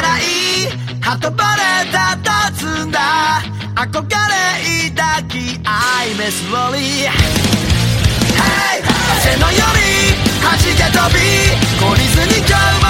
かいいばれたたつんだ。憧れ抱き愛メスボリー。Hey! のより弾け飛び懲りずに今日